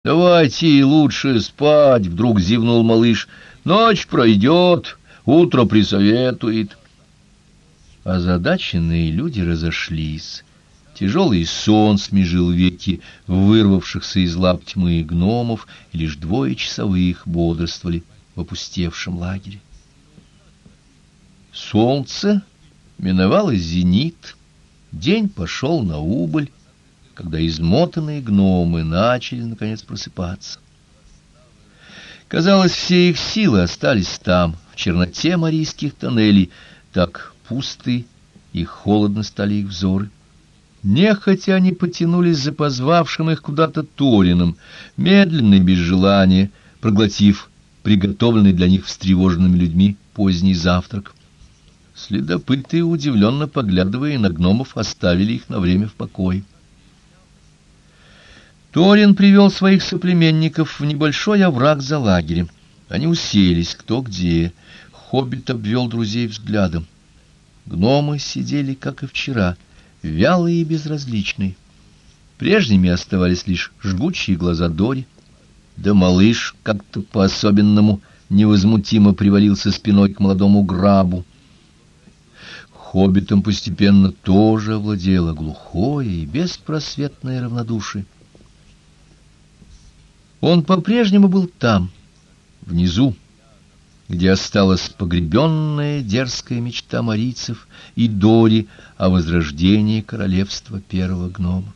— Давайте лучше спать, — вдруг зевнул малыш. — Ночь пройдет, утро присоветует. Озадаченные люди разошлись. Тяжелый сон смежил веки вырвавшихся из лап тьмы гномов, и лишь двое часовых бодрствовали в опустевшем лагере. Солнце миновало зенит, день пошел на убыль, когда измотанные гномы начали, наконец, просыпаться. Казалось, все их силы остались там, в черноте марийских тоннелей, так пусты и холодно стали их взоры. Нехотя они потянулись за позвавшим их куда-то Торином, медленно и без желания, проглотив приготовленный для них встревоженными людьми поздний завтрак. Следопыты, удивленно поглядывая на гномов, оставили их на время в покое. Торин привел своих соплеменников в небольшой овраг за лагерем. Они уселись кто где. Хоббит обвел друзей взглядом. Гномы сидели, как и вчера, вялые и безразличные. Прежними оставались лишь жгучие глаза Дори. Да малыш как-то по-особенному невозмутимо привалился спиной к молодому грабу. Хоббитом постепенно тоже овладело глухое и беспросветное равнодушие. Он по-прежнему был там, внизу, где осталась погребенная дерзкая мечта марийцев и Дори о возрождении королевства первого гнома.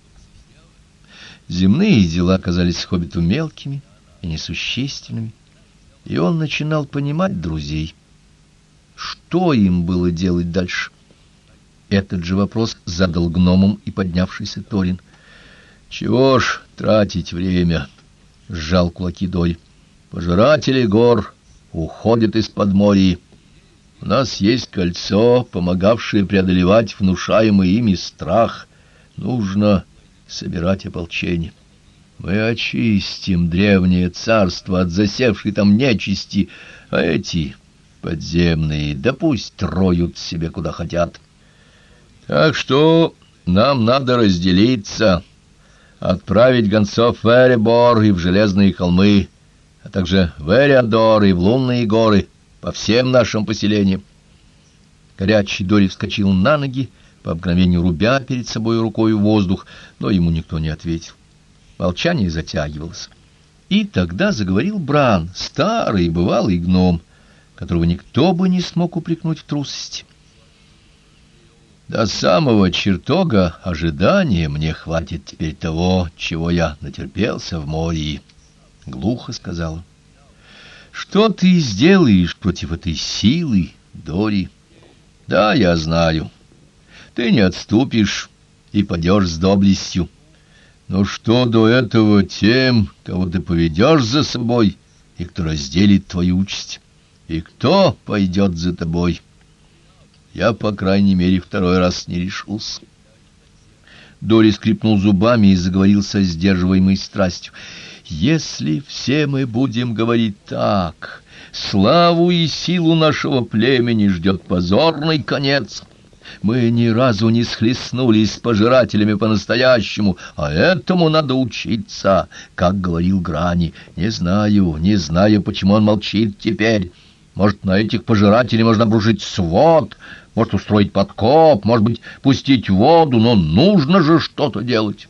Земные дела казались хоббиту мелкими и несущественными, и он начинал понимать друзей. Что им было делать дальше? Этот же вопрос задал гномам и поднявшийся Торин. «Чего ж тратить время?» — сжал кулаки Дори. «Пожиратели гор уходят из-под моря. У нас есть кольцо, помогавшее преодолевать внушаемый ими страх. Нужно собирать ополчение. Мы очистим древнее царство от засевшей там нечисти, а эти подземные, да пусть троют себе куда хотят. Так что нам надо разделиться» отправить гонцов в Эребор и в Железные холмы, а также в Эриадор и в Лунные горы, по всем нашим поселениям. Горячий Дори вскочил на ноги, по обыкновению рубя перед собой рукой воздух, но ему никто не ответил. Молчание затягивалось. И тогда заговорил Бран, старый бывалый гном, которого никто бы не смог упрекнуть в трусости. До самого чертога ожидания мне хватит теперь того, чего я натерпелся в море, — глухо сказала. Что ты сделаешь против этой силы, Дори? Да, я знаю. Ты не отступишь и пойдешь с доблестью. Но что до этого тем, кого ты поведешь за собой и кто разделит твою участь? И кто пойдет за тобой?» Я, по крайней мере, второй раз не решился. Дори скрипнул зубами и заговорил со сдерживаемой страстью. «Если все мы будем говорить так, славу и силу нашего племени ждет позорный конец». Мы ни разу не схлестнулись с пожирателями по-настоящему, а этому надо учиться, как говорил Грани. Не знаю, не знаю, почему он молчит теперь. Может, на этих пожирателей можно обрушить свод, может устроить подкоп, может быть, пустить воду, но нужно же что-то делать.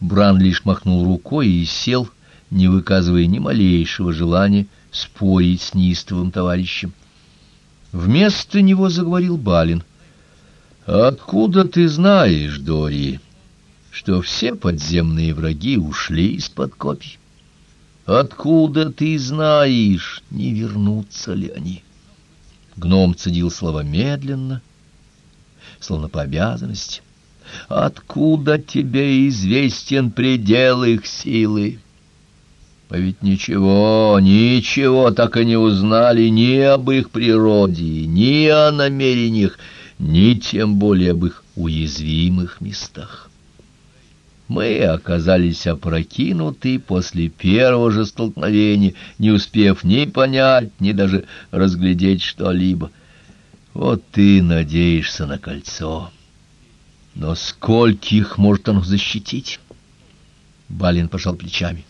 Бран лишь махнул рукой и сел, не выказывая ни малейшего желания спорить с неистовым товарищем. Вместо него заговорил Балин. «Откуда ты знаешь, Дори, что все подземные враги ушли из-под копий? Откуда ты знаешь, не вернутся ли они?» Гном цедил слова медленно, словно по обязанности. «Откуда тебе известен предел их силы?» А ведь ничего, ничего так и не узнали ни об их природе, ни о намерениях, ни тем более об их уязвимых местах. Мы оказались опрокинуты после первого же столкновения, не успев ни понять, ни даже разглядеть что-либо. Вот ты надеешься на кольцо. Но скольких может оно защитить? Балин пожал плечами.